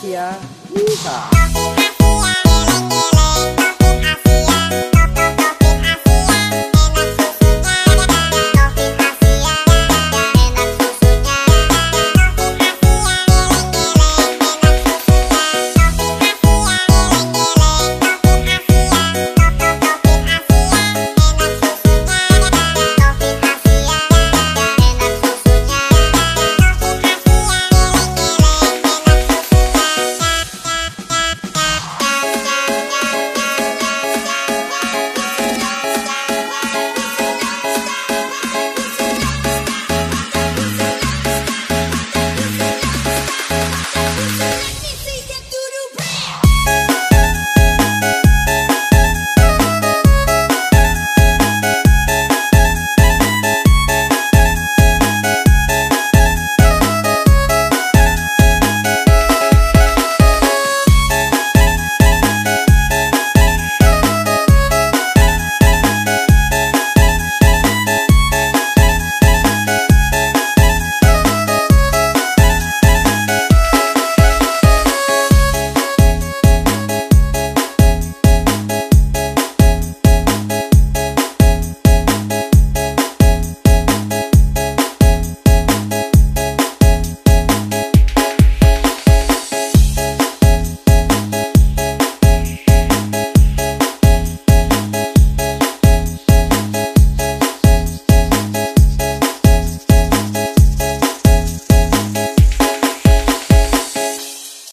Gracias.